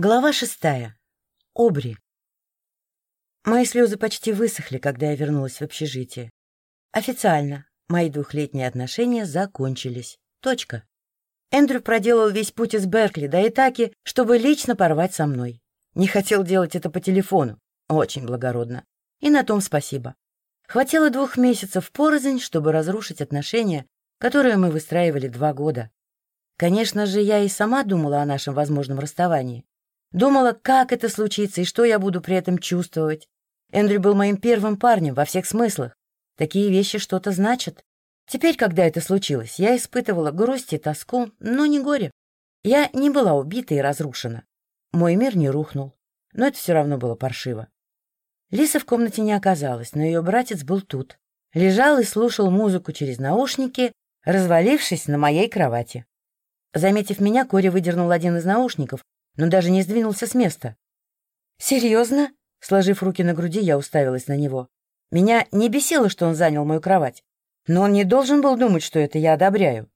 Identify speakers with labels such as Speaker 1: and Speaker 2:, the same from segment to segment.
Speaker 1: Глава шестая. Обри. Мои слезы почти высохли, когда я вернулась в общежитие. Официально мои двухлетние отношения закончились. Точка. Эндрю проделал весь путь из Беркли до Итаки, чтобы лично порвать со мной. Не хотел делать это по телефону. Очень благородно. И на том спасибо. Хватило двух месяцев порознь, чтобы разрушить отношения, которые мы выстраивали два года. Конечно же, я и сама думала о нашем возможном расставании. Думала, как это случится и что я буду при этом чувствовать. Эндрю был моим первым парнем во всех смыслах. Такие вещи что-то значат. Теперь, когда это случилось, я испытывала грусть и тоску, но не горе. Я не была убита и разрушена. Мой мир не рухнул, но это все равно было паршиво. Лиса в комнате не оказалась, но ее братец был тут. Лежал и слушал музыку через наушники, развалившись на моей кровати. Заметив меня, Кори выдернул один из наушников но даже не сдвинулся с места. «Серьезно?» Сложив руки на груди, я уставилась на него. Меня не бесило, что он занял мою кровать. Но он не должен был думать, что это я одобряю.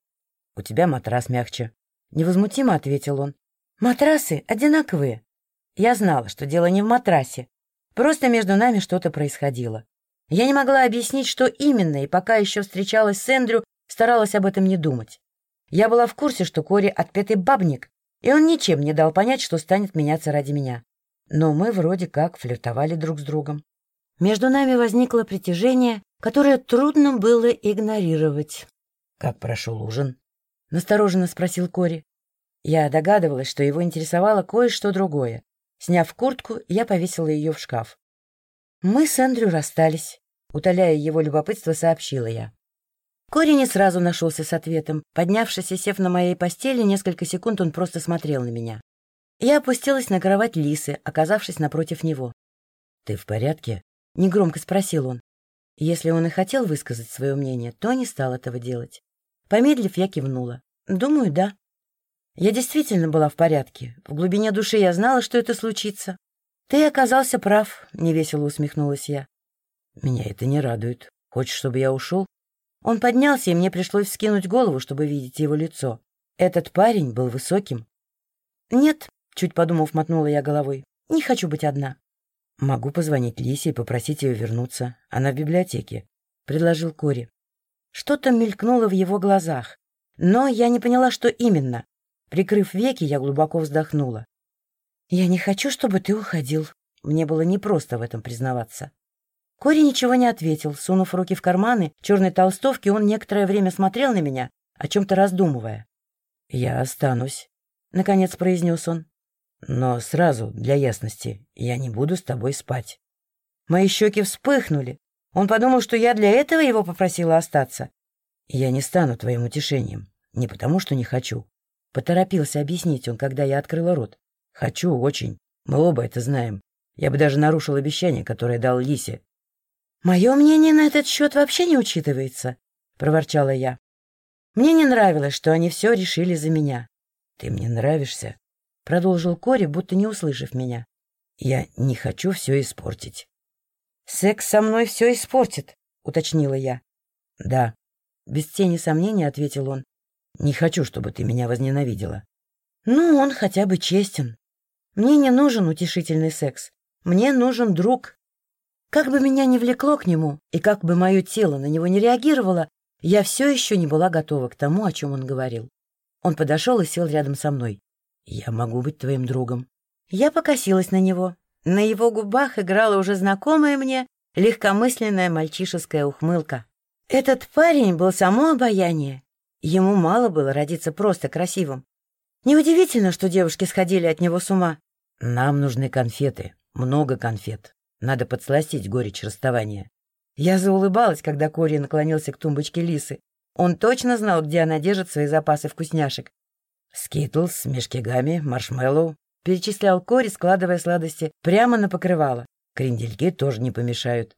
Speaker 1: «У тебя матрас мягче», — невозмутимо ответил он. «Матрасы одинаковые». Я знала, что дело не в матрасе. Просто между нами что-то происходило. Я не могла объяснить, что именно, и пока еще встречалась с Эндрю, старалась об этом не думать. Я была в курсе, что Кори отпетый бабник, и он ничем не дал понять, что станет меняться ради меня. Но мы вроде как флиртовали друг с другом. Между нами возникло притяжение, которое трудно было игнорировать. — Как прошел ужин? — настороженно спросил Кори. Я догадывалась, что его интересовало кое-что другое. Сняв куртку, я повесила ее в шкаф. Мы с Эндрю расстались. Утоляя его любопытство, сообщила я. Кори не сразу нашелся с ответом. Поднявшись и сев на моей постели, несколько секунд он просто смотрел на меня. Я опустилась на кровать Лисы, оказавшись напротив него. — Ты в порядке? — негромко спросил он. Если он и хотел высказать свое мнение, то не стал этого делать. Помедлив, я кивнула. Думаю, да. Я действительно была в порядке. В глубине души я знала, что это случится. Ты оказался прав, — невесело усмехнулась я. Меня это не радует. Хочешь, чтобы я ушел? Он поднялся, и мне пришлось вскинуть голову, чтобы видеть его лицо. Этот парень был высоким. «Нет», — чуть подумав, мотнула я головой, — «не хочу быть одна». «Могу позвонить Лисе и попросить ее вернуться. Она в библиотеке», — предложил Кори. Что-то мелькнуло в его глазах, но я не поняла, что именно. Прикрыв веки, я глубоко вздохнула. «Я не хочу, чтобы ты уходил». Мне было непросто в этом признаваться. Кори ничего не ответил. Сунув руки в карманы черной толстовки, он некоторое время смотрел на меня, о чем-то раздумывая. — Я останусь, — наконец произнес он. — Но сразу, для ясности, я не буду с тобой спать. Мои щеки вспыхнули. Он подумал, что я для этого его попросила остаться. Я не стану твоим утешением. Не потому, что не хочу. Поторопился объяснить он, когда я открыла рот. Хочу очень. Мы оба это знаем. Я бы даже нарушил обещание, которое дал Лисе. «Мое мнение на этот счет вообще не учитывается», — проворчала я. Мне не нравилось, что они все решили за меня. «Ты мне нравишься», — продолжил Кори, будто не услышав меня. «Я не хочу все испортить». «Секс со мной все испортит», — уточнила я. «Да», — без тени сомнения ответил он. «Не хочу, чтобы ты меня возненавидела». «Ну, он хотя бы честен. Мне не нужен утешительный секс. Мне нужен друг, как бы меня ни влекло к нему, и как бы мое тело на него не реагировало, я все еще не была готова к тому, о чем он говорил. Он подошел и сел рядом со мной. «Я могу быть твоим другом». Я покосилась на него. На его губах играла уже знакомая мне легкомысленная мальчишеская ухмылка. Этот парень был само обаяние. Ему мало было родиться просто красивым. Неудивительно, что девушки сходили от него с ума. «Нам нужны конфеты, много конфет», надо подсластить горечь расставания. Я заулыбалась, когда Кори наклонился к тумбочке Лисы. Он точно знал, где она держит свои запасы вкусняшек. «Skittles, мишки Гамми, маршмеллоу», — перечислял Кори, складывая сладости прямо на покрывало. Крендельки тоже не помешают.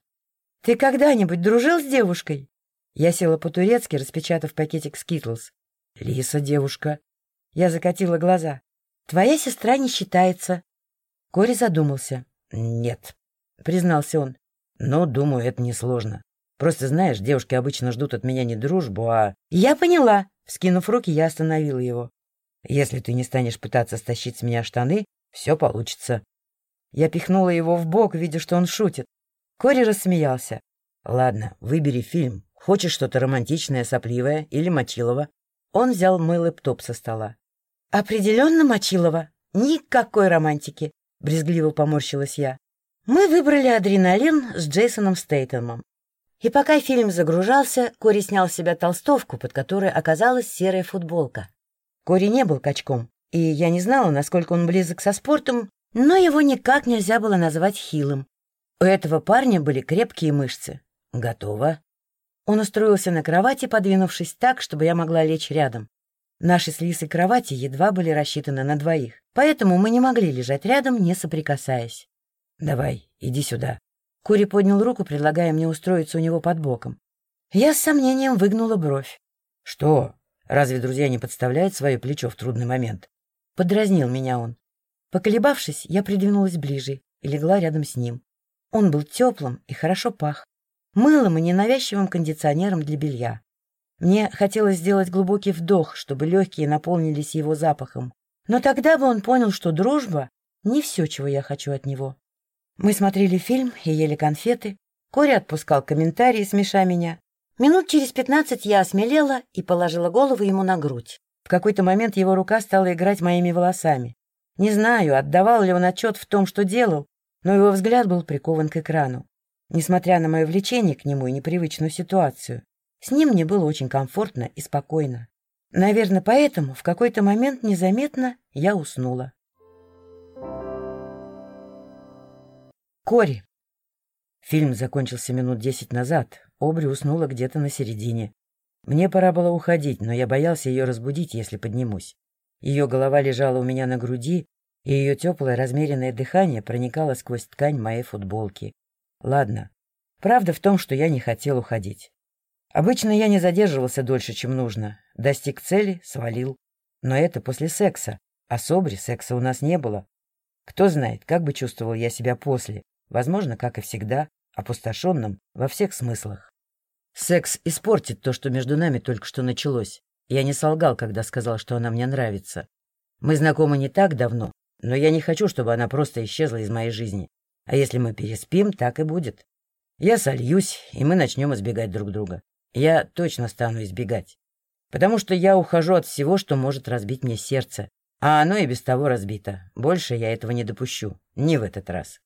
Speaker 1: «Ты когда-нибудь дружил с девушкой?» Я села по-турецки, распечатав пакетик Skittles. «Лиса, девушка». Я закатила глаза. «Твоя сестра не считается». Кори задумался. «Нет, — признался он. «Но, думаю, это несложно. Просто, знаешь, девушки обычно ждут от меня не дружбу, а...» «Я поняла!» — вскинув руки, я остановила его. «Если ты не станешь пытаться стащить с меня штаны,
Speaker 2: Все получится. Я пихнула его в бок, видя, что он шутит. Кори рассмеялся. Ладно, выбери фильм. Хочешь что-то романтичное, сопливое или Мочилова? Он взял мой лэптоп со стола. Определенно Мочилова. Никакой романтики. Брезгливо поморщилась я. Мы выбрали «Адреналин» с Джейсоном Стейтемом. И пока фильм загружался, Кори снял с себя толстовку, под которой оказалась серая футболка. Кори не был качком, и я не знала, насколько он близок со спортом, но его никак нельзя было назвать хилым. У этого парня были крепкие мышцы. Готово. Он устроился на кровати, подвинувшись так, чтобы я могла лечь рядом. Наши с Лисой кровати едва были рассчитаны на двоих, поэтому мы не могли лежать рядом, не соприкасаясь. «Давай, иди сюда». Кури поднял руку, предлагая мне устроиться у него под боком. Я с сомнением выгнула бровь. «Что? Разве друзья не подставляют свое плечо в трудный момент?» Подразнил меня он. Поколебавшись, я придвинулась ближе и легла рядом с ним. Он был теплым и хорошо пах. Мылом и ненавязчивым кондиционером для белья. Мне хотелось сделать глубокий вдох, чтобы легкие наполнились его запахом. Но тогда бы он понял, что дружба — не все, чего я хочу от него. Мы смотрели фильм и ели конфеты. Кори отпускал комментарии, смеша меня. Минут через пятнадцать я осмелела и положила голову ему на грудь. В какой-то момент его рука стала играть моими волосами. Не знаю, отдавал ли он отчет в том, что делал, но его взгляд был прикован к экрану. Несмотря на мое влечение к нему и непривычную ситуацию, с ним мне было очень комфортно и спокойно. Наверное, поэтому в какой-то момент незаметно я уснула. Кори. Фильм закончился минут десять назад. Обри уснула где-то на середине. Мне пора было уходить, но я боялся ее разбудить, если поднимусь. Ее голова лежала у меня на груди, и ее теплое размеренное дыхание проникало сквозь ткань моей футболки. Ладно. Правда в том, что я не хотел уходить. Обычно я не задерживался дольше, чем нужно. Достиг цели, свалил. Но это после секса. А собри секса у нас не было. Кто знает, как бы чувствовал я себя после. Возможно, как и всегда, опустошенным во всех смыслах. Секс испортит то, что между нами только что началось. Я не солгал, когда сказал, что она мне нравится. Мы знакомы не так давно, но я не хочу, чтобы она просто исчезла из моей жизни. А если мы переспим, так и будет. Я сольюсь, и мы начнем избегать друг друга. Я точно стану избегать. Потому что я ухожу от всего, что может разбить мне сердце. А оно и без того разбито. Больше я этого не допущу. Не в этот раз.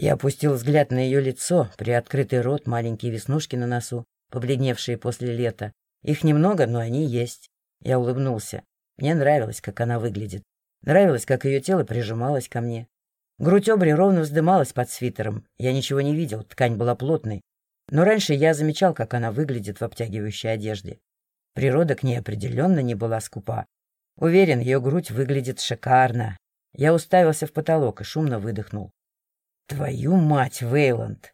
Speaker 2: Я опустил взгляд на ее лицо, приоткрытый рот, маленькие веснушки на носу, побледневшие после лета, их немного, но они есть. Я улыбнулся. Мне нравилось, как она выглядит. Нравилось, как ее тело прижималось ко мне. Грудь обри ровно вздымалась под свитером. Я ничего не видел, ткань была плотной. Но раньше я замечал, как она выглядит в обтягивающей одежде. Природа к ней определенно не была скупа. Уверен, ее грудь выглядит шикарно. Я уставился в потолок и шумно выдохнул. Твою мать, Вейланд!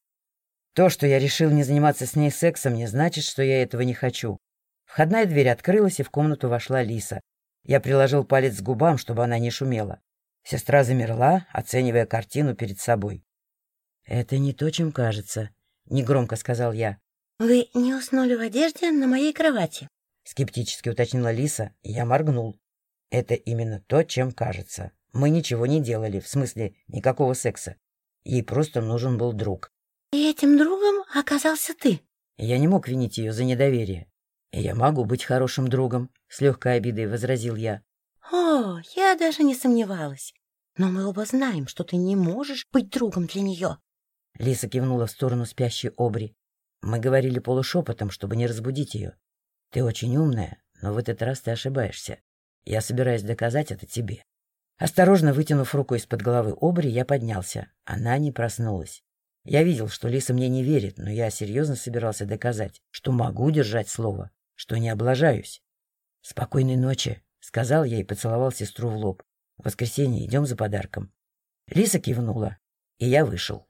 Speaker 2: То, что я решил не заниматься с ней сексом, не значит, что я этого не хочу. Входная дверь открылась, и в комнату вошла Лиса. Я приложил палец к губам, чтобы она не шумела. Сестра замерла, оценивая картину перед собой. — Это не то, чем кажется, — негромко сказал я.
Speaker 1: — Вы не уснули в одежде на моей кровати?
Speaker 2: — скептически уточнила Лиса, и я моргнул. — Это именно то, чем кажется. Мы ничего не делали, в смысле никакого секса. Ей просто нужен был друг.
Speaker 1: — И этим другом оказался ты?
Speaker 2: Я не мог винить ее за недоверие. «Я могу быть хорошим другом», — с легкой обидой возразил я.
Speaker 1: «О, я даже не сомневалась. Но мы оба знаем, что ты не можешь быть другом для нее».
Speaker 2: Лиса кивнула в сторону спящей Обри. Мы говорили полушепотом, чтобы не разбудить ее. «Ты очень умная, но в этот раз ты ошибаешься. Я собираюсь доказать это тебе». Осторожно вытянув руку из-под головы Обри, я поднялся. Она не проснулась. Я видел, что Лиса мне не верит, но я серьезно собирался доказать, что могу держать слово что не облажаюсь. — Спокойной ночи, — сказал я и поцеловал сестру в лоб. — В воскресенье идем за подарком. Лиса кивнула, и я вышел.